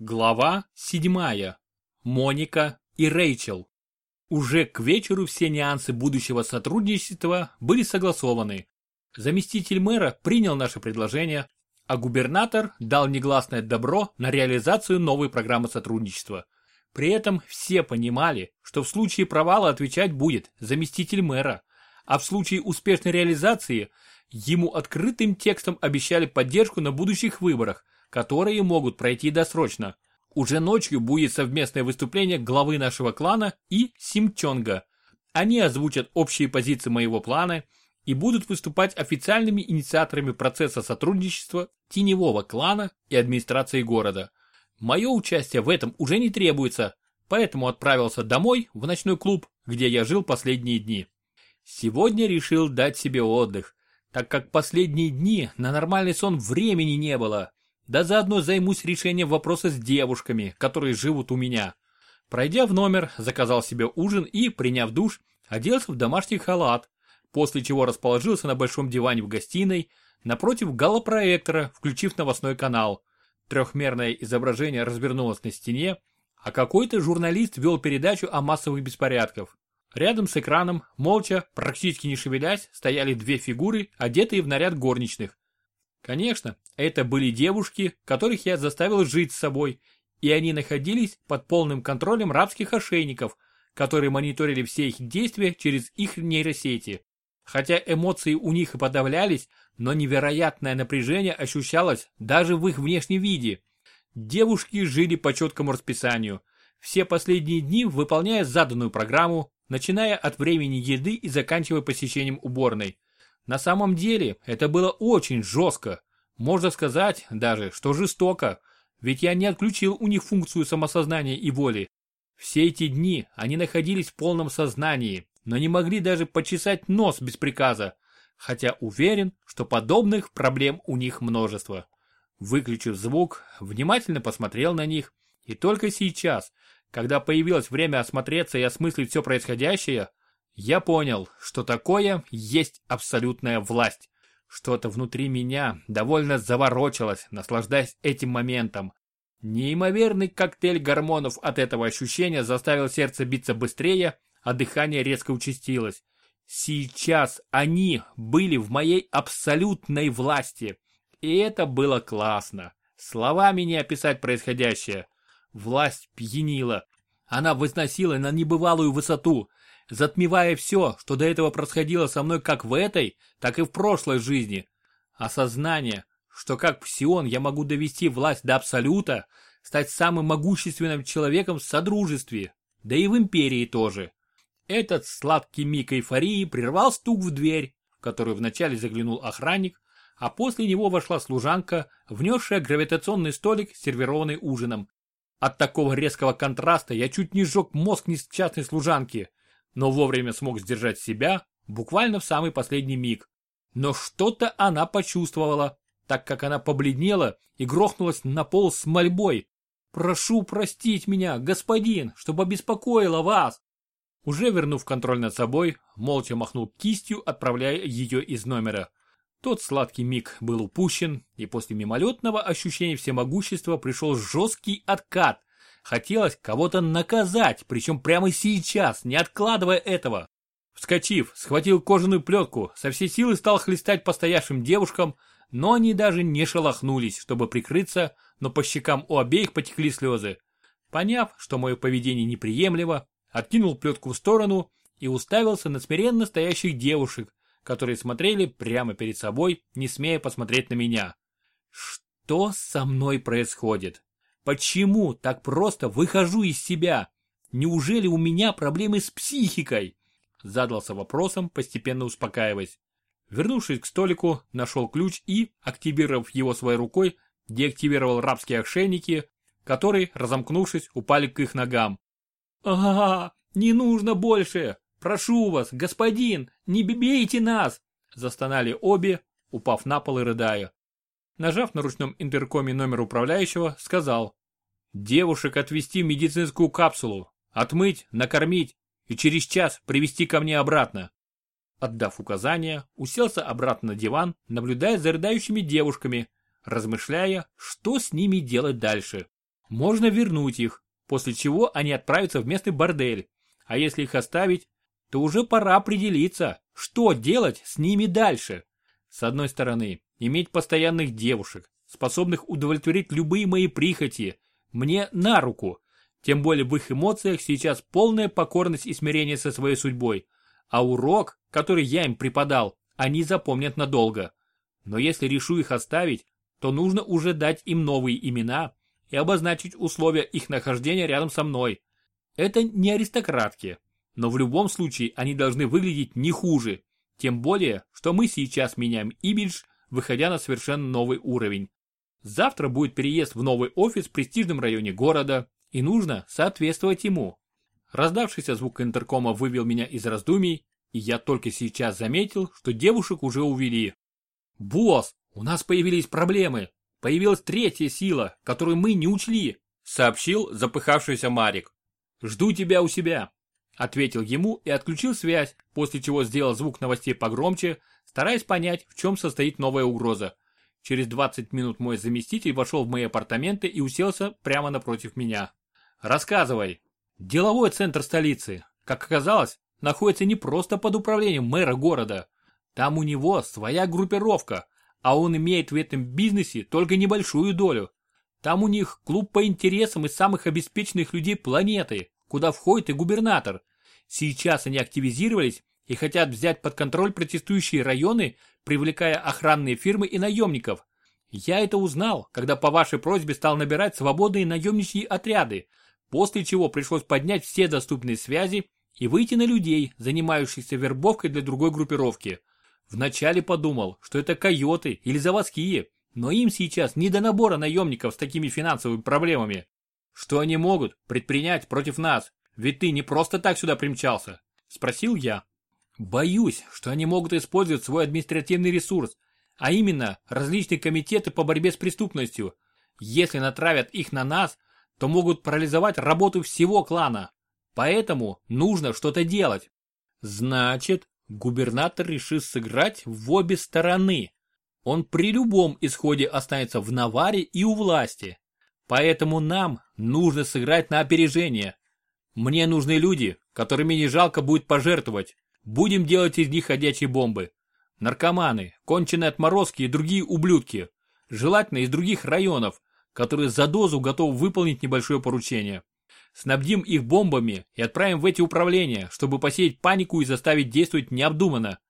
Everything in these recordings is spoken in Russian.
Глава седьмая. Моника и Рэйчел. Уже к вечеру все нюансы будущего сотрудничества были согласованы. Заместитель мэра принял наше предложение, а губернатор дал негласное добро на реализацию новой программы сотрудничества. При этом все понимали, что в случае провала отвечать будет заместитель мэра, а в случае успешной реализации ему открытым текстом обещали поддержку на будущих выборах – которые могут пройти досрочно. Уже ночью будет совместное выступление главы нашего клана и Симчонга. Они озвучат общие позиции моего плана и будут выступать официальными инициаторами процесса сотрудничества теневого клана и администрации города. Мое участие в этом уже не требуется, поэтому отправился домой в ночной клуб, где я жил последние дни. Сегодня решил дать себе отдых, так как последние дни на нормальный сон времени не было. Да заодно займусь решением вопроса с девушками, которые живут у меня. Пройдя в номер, заказал себе ужин и, приняв душ, оделся в домашний халат, после чего расположился на большом диване в гостиной, напротив галлопроектора, включив новостной канал. Трехмерное изображение развернулось на стене, а какой-то журналист вел передачу о массовых беспорядках. Рядом с экраном, молча, практически не шевелясь, стояли две фигуры, одетые в наряд горничных. Конечно, это были девушки, которых я заставил жить с собой, и они находились под полным контролем рабских ошейников, которые мониторили все их действия через их нейросети. Хотя эмоции у них и подавлялись, но невероятное напряжение ощущалось даже в их внешнем виде. Девушки жили по четкому расписанию, все последние дни выполняя заданную программу, начиная от времени еды и заканчивая посещением уборной. На самом деле это было очень жестко. Можно сказать даже, что жестоко, ведь я не отключил у них функцию самосознания и воли. Все эти дни они находились в полном сознании, но не могли даже почесать нос без приказа, хотя уверен, что подобных проблем у них множество. Выключив звук, внимательно посмотрел на них, и только сейчас, когда появилось время осмотреться и осмыслить все происходящее, я понял, что такое есть абсолютная власть. Что-то внутри меня довольно заворочилось, наслаждаясь этим моментом. Неимоверный коктейль гормонов от этого ощущения заставил сердце биться быстрее, а дыхание резко участилось. Сейчас они были в моей абсолютной власти. И это было классно. Словами не описать происходящее. Власть пьянила. Она возносила на небывалую высоту, затмевая все, что до этого происходило со мной как в этой, так и в прошлой жизни. Осознание, что как псион я могу довести власть до абсолюта, стать самым могущественным человеком в Содружестве, да и в Империи тоже. Этот сладкий миг эйфории прервал стук в дверь, в которую вначале заглянул охранник, а после него вошла служанка, внесшая гравитационный столик, сервированный ужином. От такого резкого контраста я чуть не сжег мозг несчастной служанки но вовремя смог сдержать себя, буквально в самый последний миг. Но что-то она почувствовала, так как она побледнела и грохнулась на пол с мольбой. «Прошу простить меня, господин, чтобы обеспокоила вас!» Уже вернув контроль над собой, молча махнул кистью, отправляя ее из номера. Тот сладкий миг был упущен, и после мимолетного ощущения всемогущества пришел жесткий откат, Хотелось кого-то наказать, причем прямо сейчас, не откладывая этого. Вскочив, схватил кожаную плетку, со всей силы стал хлестать по стоявшим девушкам, но они даже не шелохнулись, чтобы прикрыться, но по щекам у обеих потекли слезы. Поняв, что мое поведение неприемлемо, откинул плетку в сторону и уставился на смиренно стоящих девушек, которые смотрели прямо перед собой, не смея посмотреть на меня. Что со мной происходит? Почему так просто выхожу из себя? Неужели у меня проблемы с психикой? Задался вопросом, постепенно успокаиваясь. Вернувшись к столику, нашел ключ и, активировав его своей рукой, деактивировал рабские ошейники, которые, разомкнувшись, упали к их ногам. «Ага, не нужно больше! Прошу вас, господин, не бейте нас!» Застонали обе, упав на пол и рыдая. Нажав на ручном интеркоме номер управляющего, сказал Девушек отвезти в медицинскую капсулу, отмыть, накормить и через час привести ко мне обратно. Отдав указания, уселся обратно на диван, наблюдая за рыдающими девушками, размышляя, что с ними делать дальше. Можно вернуть их, после чего они отправятся в местный бордель. А если их оставить, то уже пора определиться, что делать с ними дальше. С одной стороны, иметь постоянных девушек, способных удовлетворить любые мои прихоти, мне на руку. Тем более в их эмоциях сейчас полная покорность и смирение со своей судьбой. А урок, который я им преподал, они запомнят надолго. Но если решу их оставить, то нужно уже дать им новые имена и обозначить условия их нахождения рядом со мной. Это не аристократки, но в любом случае они должны выглядеть не хуже. Тем более, что мы сейчас меняем имидж, выходя на совершенно новый уровень. Завтра будет переезд в новый офис в престижном районе города, и нужно соответствовать ему. Раздавшийся звук интеркома вывел меня из раздумий, и я только сейчас заметил, что девушек уже увели. «Босс, у нас появились проблемы. Появилась третья сила, которую мы не учли», сообщил запыхавшийся Марик. «Жду тебя у себя», ответил ему и отключил связь, после чего сделал звук новостей погромче, стараясь понять, в чем состоит новая угроза. Через 20 минут мой заместитель вошел в мои апартаменты и уселся прямо напротив меня. «Рассказывай». Деловой центр столицы, как оказалось, находится не просто под управлением мэра города. Там у него своя группировка, а он имеет в этом бизнесе только небольшую долю. Там у них клуб по интересам из самых обеспеченных людей планеты, куда входит и губернатор. Сейчас они активизировались и хотят взять под контроль протестующие районы, привлекая охранные фирмы и наемников. Я это узнал, когда по вашей просьбе стал набирать свободные наемничьи отряды, после чего пришлось поднять все доступные связи и выйти на людей, занимающихся вербовкой для другой группировки. Вначале подумал, что это койоты или заводские, но им сейчас не до набора наемников с такими финансовыми проблемами. Что они могут предпринять против нас? Ведь ты не просто так сюда примчался, спросил я. Боюсь, что они могут использовать свой административный ресурс, а именно различные комитеты по борьбе с преступностью. Если натравят их на нас, то могут парализовать работу всего клана. Поэтому нужно что-то делать. Значит, губернатор решил сыграть в обе стороны. Он при любом исходе останется в наваре и у власти. Поэтому нам нужно сыграть на опережение. Мне нужны люди, которыми не жалко будет пожертвовать. Будем делать из них ходячие бомбы. Наркоманы, конченые отморозки и другие ублюдки. Желательно из других районов, которые за дозу готовы выполнить небольшое поручение. Снабдим их бомбами и отправим в эти управления, чтобы посеять панику и заставить действовать необдуманно.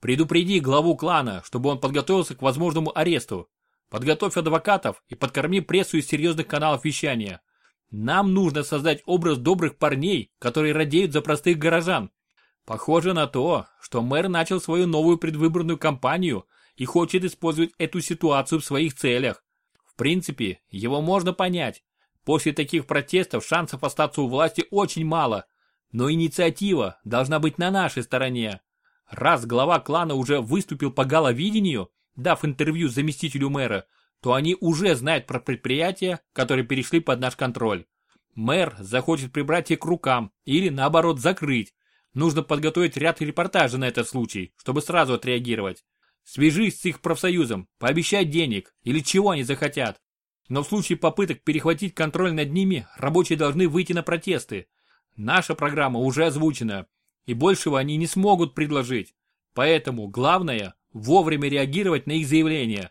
Предупреди главу клана, чтобы он подготовился к возможному аресту. Подготовь адвокатов и подкорми прессу из серьезных каналов вещания. Нам нужно создать образ добрых парней, которые радеют за простых горожан. Похоже на то, что мэр начал свою новую предвыборную кампанию и хочет использовать эту ситуацию в своих целях. В принципе, его можно понять. После таких протестов шансов остаться у власти очень мало. Но инициатива должна быть на нашей стороне. Раз глава клана уже выступил по галовидению, дав интервью заместителю мэра, то они уже знают про предприятия, которые перешли под наш контроль. Мэр захочет прибрать их к рукам или наоборот закрыть, Нужно подготовить ряд репортажей на этот случай, чтобы сразу отреагировать. Свяжись с их профсоюзом, пообещай денег или чего они захотят. Но в случае попыток перехватить контроль над ними, рабочие должны выйти на протесты. Наша программа уже озвучена, и большего они не смогут предложить. Поэтому главное – вовремя реагировать на их заявления.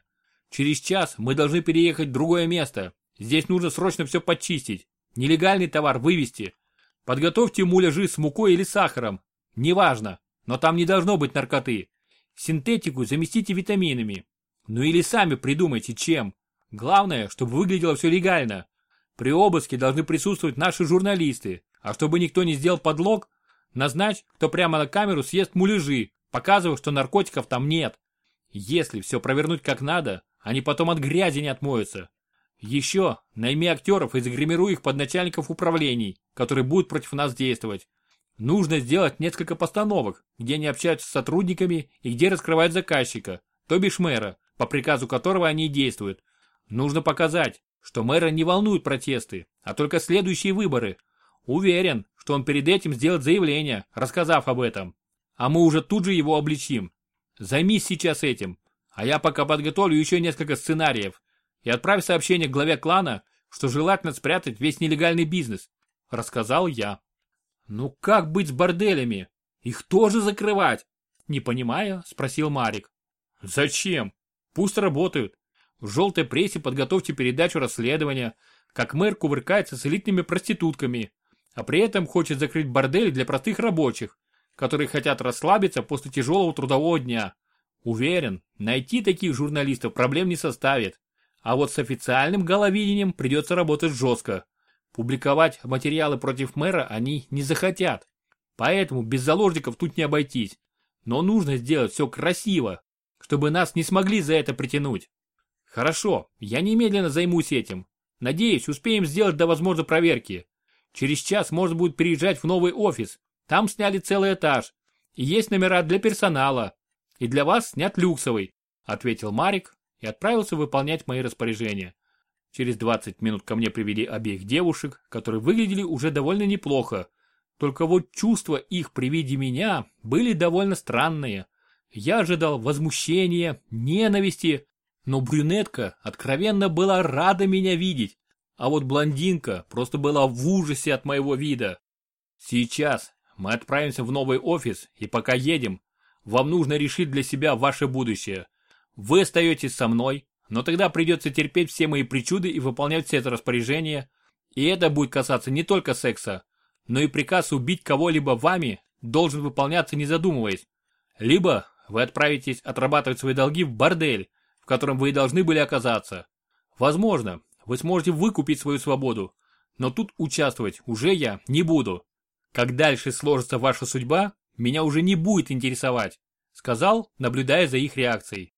Через час мы должны переехать в другое место. Здесь нужно срочно все подчистить. Нелегальный товар вывести – Подготовьте муляжи с мукой или сахаром. Неважно, но там не должно быть наркоты. Синтетику заместите витаминами. Ну или сами придумайте чем. Главное, чтобы выглядело все легально. При обыске должны присутствовать наши журналисты. А чтобы никто не сделал подлог, назначь, кто прямо на камеру съест муляжи, показывая, что наркотиков там нет. Если все провернуть как надо, они потом от грязи не отмоются. Еще найми актеров и загримируй их под начальников управлений, которые будут против нас действовать. Нужно сделать несколько постановок, где они общаются с сотрудниками и где раскрывают заказчика, то бишь мэра, по приказу которого они действуют. Нужно показать, что мэра не волнуют протесты, а только следующие выборы. Уверен, что он перед этим сделает заявление, рассказав об этом. А мы уже тут же его обличим. Займись сейчас этим, а я пока подготовлю еще несколько сценариев, и отправь сообщение главе клана, что желательно спрятать весь нелегальный бизнес, рассказал я. Ну как быть с борделями? Их тоже закрывать? Не понимая, спросил Марик. Зачем? Пусть работают. В желтой прессе подготовьте передачу расследования, как мэр кувыркается с элитными проститутками, а при этом хочет закрыть бордели для простых рабочих, которые хотят расслабиться после тяжелого трудового дня. Уверен, найти таких журналистов проблем не составит. А вот с официальным головидением придется работать жестко. Публиковать материалы против мэра они не захотят. Поэтому без заложников тут не обойтись. Но нужно сделать все красиво, чтобы нас не смогли за это притянуть. Хорошо, я немедленно займусь этим. Надеюсь, успеем сделать до возможной проверки. Через час можно будет переезжать в новый офис. Там сняли целый этаж. И есть номера для персонала. И для вас снят люксовый, ответил Марик и отправился выполнять мои распоряжения. Через 20 минут ко мне привели обеих девушек, которые выглядели уже довольно неплохо. Только вот чувства их при виде меня были довольно странные. Я ожидал возмущения, ненависти, но брюнетка откровенно была рада меня видеть, а вот блондинка просто была в ужасе от моего вида. Сейчас мы отправимся в новый офис, и пока едем, вам нужно решить для себя ваше будущее. Вы остаетесь со мной, но тогда придется терпеть все мои причуды и выполнять все это распоряжение. И это будет касаться не только секса, но и приказ убить кого-либо вами должен выполняться не задумываясь. Либо вы отправитесь отрабатывать свои долги в бордель, в котором вы и должны были оказаться. Возможно, вы сможете выкупить свою свободу, но тут участвовать уже я не буду. Как дальше сложится ваша судьба, меня уже не будет интересовать, сказал, наблюдая за их реакцией.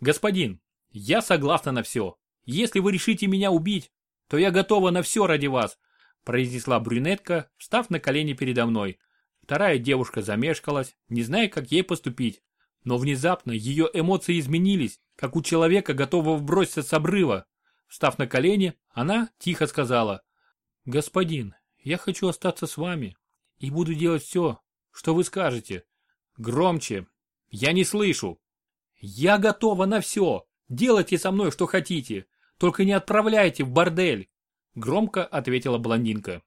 Господин, я согласна на все. Если вы решите меня убить, то я готова на все ради вас, произнесла брюнетка, встав на колени передо мной. Вторая девушка замешкалась, не зная, как ей поступить. Но внезапно ее эмоции изменились, как у человека, готового броситься с обрыва. Встав на колени, она тихо сказала, «Господин, я хочу остаться с вами и буду делать все, что вы скажете. Громче, я не слышу. Я готова на все, делайте со мной, что хотите, только не отправляйте в бордель», громко ответила блондинка.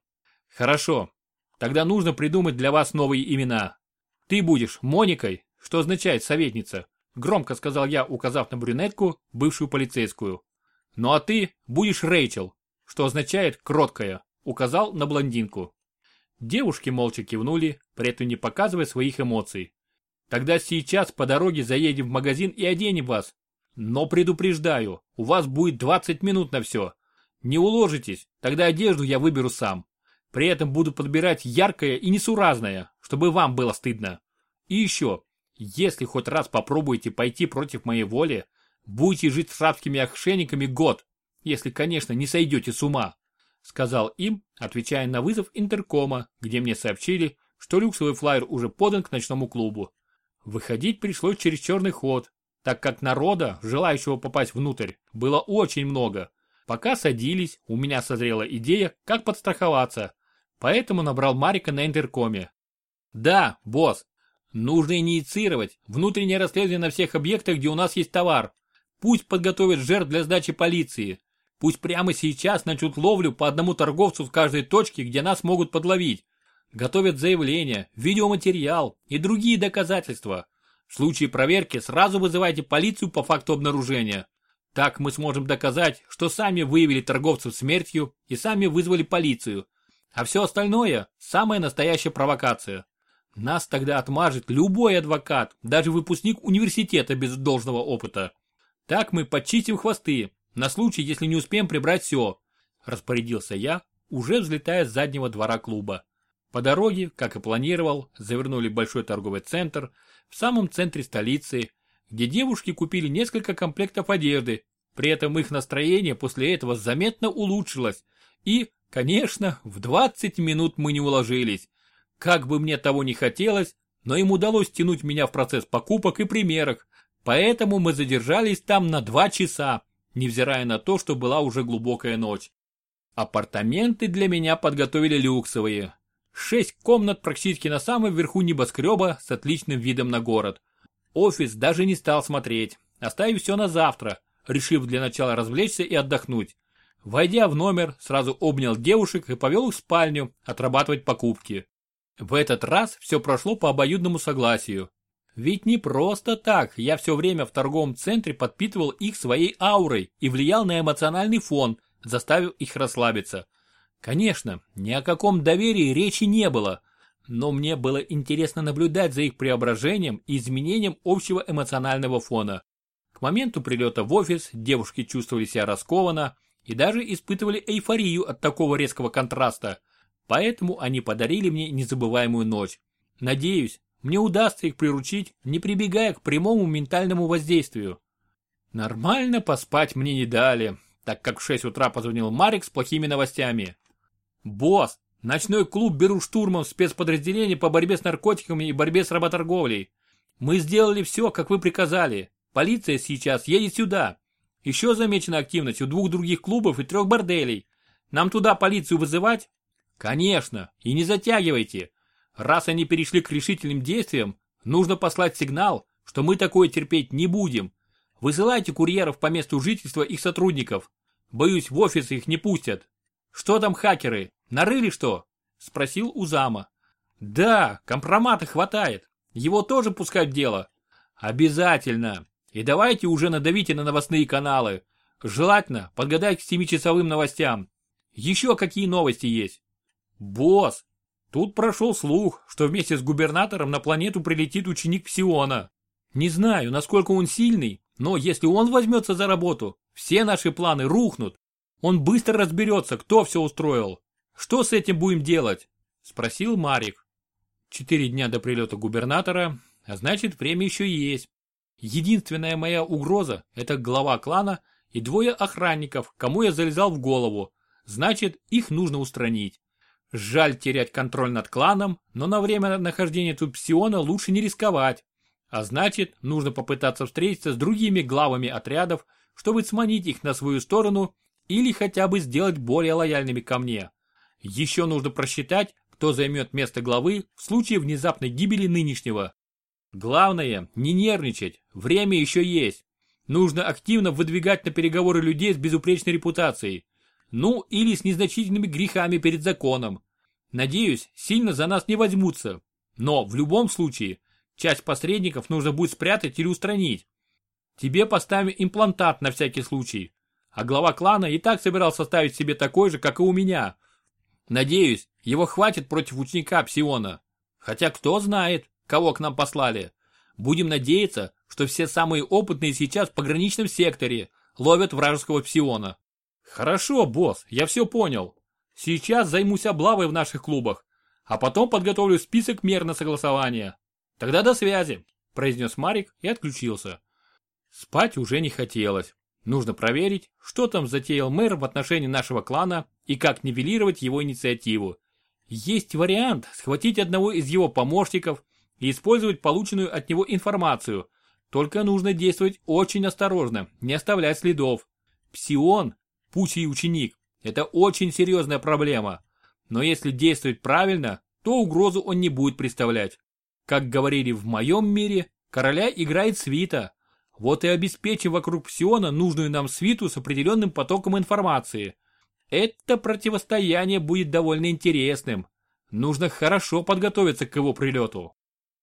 «Хорошо, тогда нужно придумать для вас новые имена. Ты будешь Моникой, что означает советница, Громко сказал я, указав на брюнетку, бывшую полицейскую. Ну а ты будешь Рэйчел, что означает кроткая, указал на блондинку. Девушки молча кивнули, при этом не показывая своих эмоций. Тогда сейчас по дороге заедем в магазин и оденем вас. Но предупреждаю, у вас будет 20 минут на все. Не уложитесь, тогда одежду я выберу сам. При этом буду подбирать яркое и несуразное, чтобы вам было стыдно. И еще, если хоть раз попробуете пойти против моей воли, будете жить с рабскими охшенниками год, если, конечно, не сойдете с ума», сказал им, отвечая на вызов интеркома, где мне сообщили, что люксовый флайер уже подан к ночному клубу. Выходить пришлось через черный ход, так как народа, желающего попасть внутрь, было очень много. Пока садились, у меня созрела идея, как подстраховаться, поэтому набрал Марика на интеркоме. «Да, босс, Нужно инициировать внутреннее расследование на всех объектах, где у нас есть товар. Пусть подготовят жертв для сдачи полиции. Пусть прямо сейчас начнут ловлю по одному торговцу в каждой точке, где нас могут подловить. Готовят заявление, видеоматериал и другие доказательства. В случае проверки сразу вызывайте полицию по факту обнаружения. Так мы сможем доказать, что сами выявили торговцев смертью и сами вызвали полицию. А все остальное – самая настоящая провокация. Нас тогда отмажет любой адвокат, даже выпускник университета без должного опыта. Так мы почистим хвосты, на случай, если не успеем прибрать все. Распорядился я, уже взлетая с заднего двора клуба. По дороге, как и планировал, завернули в большой торговый центр, в самом центре столицы, где девушки купили несколько комплектов одежды, при этом их настроение после этого заметно улучшилось. И, конечно, в 20 минут мы не уложились. Как бы мне того не хотелось, но им удалось тянуть меня в процесс покупок и примерок, поэтому мы задержались там на два часа, невзирая на то, что была уже глубокая ночь. Апартаменты для меня подготовили люксовые. Шесть комнат практически на самом верху небоскреба с отличным видом на город. Офис даже не стал смотреть, оставив все на завтра, решив для начала развлечься и отдохнуть. Войдя в номер, сразу обнял девушек и повел их в спальню отрабатывать покупки. В этот раз все прошло по обоюдному согласию. Ведь не просто так я все время в торговом центре подпитывал их своей аурой и влиял на эмоциональный фон, заставив их расслабиться. Конечно, ни о каком доверии речи не было, но мне было интересно наблюдать за их преображением и изменением общего эмоционального фона. К моменту прилета в офис девушки чувствовали себя раскованно и даже испытывали эйфорию от такого резкого контраста, поэтому они подарили мне незабываемую ночь. Надеюсь, мне удастся их приручить, не прибегая к прямому ментальному воздействию. Нормально поспать мне не дали, так как в 6 утра позвонил Марик с плохими новостями. «Босс, ночной клуб беру штурмом спецподразделение по борьбе с наркотиками и борьбе с работорговлей. Мы сделали все, как вы приказали. Полиция сейчас едет сюда. Еще замечена активность у двух других клубов и трех борделей. Нам туда полицию вызывать? Конечно, и не затягивайте. Раз они перешли к решительным действиям, нужно послать сигнал, что мы такое терпеть не будем. Высылайте курьеров по месту жительства их сотрудников. Боюсь, в офис их не пустят. Что там хакеры? Нарыли что? Спросил Узама. Да, компромата хватает. Его тоже пускать в дело. Обязательно. И давайте уже надавите на новостные каналы. Желательно подгадать к 7-часовым новостям. Еще какие новости есть? Босс, тут прошел слух, что вместе с губернатором на планету прилетит ученик Псиона. Не знаю, насколько он сильный, но если он возьмется за работу, все наши планы рухнут. Он быстро разберется, кто все устроил. Что с этим будем делать? Спросил Марик. Четыре дня до прилета губернатора, а значит время еще есть. Единственная моя угроза – это глава клана и двое охранников, кому я залезал в голову. Значит, их нужно устранить. Жаль терять контроль над кланом, но на время нахождения тут псиона лучше не рисковать. А значит, нужно попытаться встретиться с другими главами отрядов, чтобы сманить их на свою сторону или хотя бы сделать более лояльными ко мне. Еще нужно просчитать, кто займет место главы в случае внезапной гибели нынешнего. Главное, не нервничать, время еще есть. Нужно активно выдвигать на переговоры людей с безупречной репутацией. Ну, или с незначительными грехами перед законом. Надеюсь, сильно за нас не возьмутся. Но в любом случае, часть посредников нужно будет спрятать или устранить. Тебе поставим имплантат на всякий случай. А глава клана и так собирался ставить себе такой же, как и у меня. Надеюсь, его хватит против ученика Псиона. Хотя кто знает кого к нам послали. Будем надеяться, что все самые опытные сейчас в пограничном секторе ловят вражеского псиона. Хорошо, босс, я все понял. Сейчас займусь облавой в наших клубах, а потом подготовлю список мер на согласование. Тогда до связи, произнес Марик и отключился. Спать уже не хотелось. Нужно проверить, что там затеял мэр в отношении нашего клана и как нивелировать его инициативу. Есть вариант схватить одного из его помощников и использовать полученную от него информацию. Только нужно действовать очень осторожно, не оставлять следов. Псион, пусть и ученик, это очень серьезная проблема. Но если действовать правильно, то угрозу он не будет представлять. Как говорили в моем мире, короля играет свита. Вот и обеспечим вокруг Псиона нужную нам свиту с определенным потоком информации. Это противостояние будет довольно интересным. Нужно хорошо подготовиться к его прилету.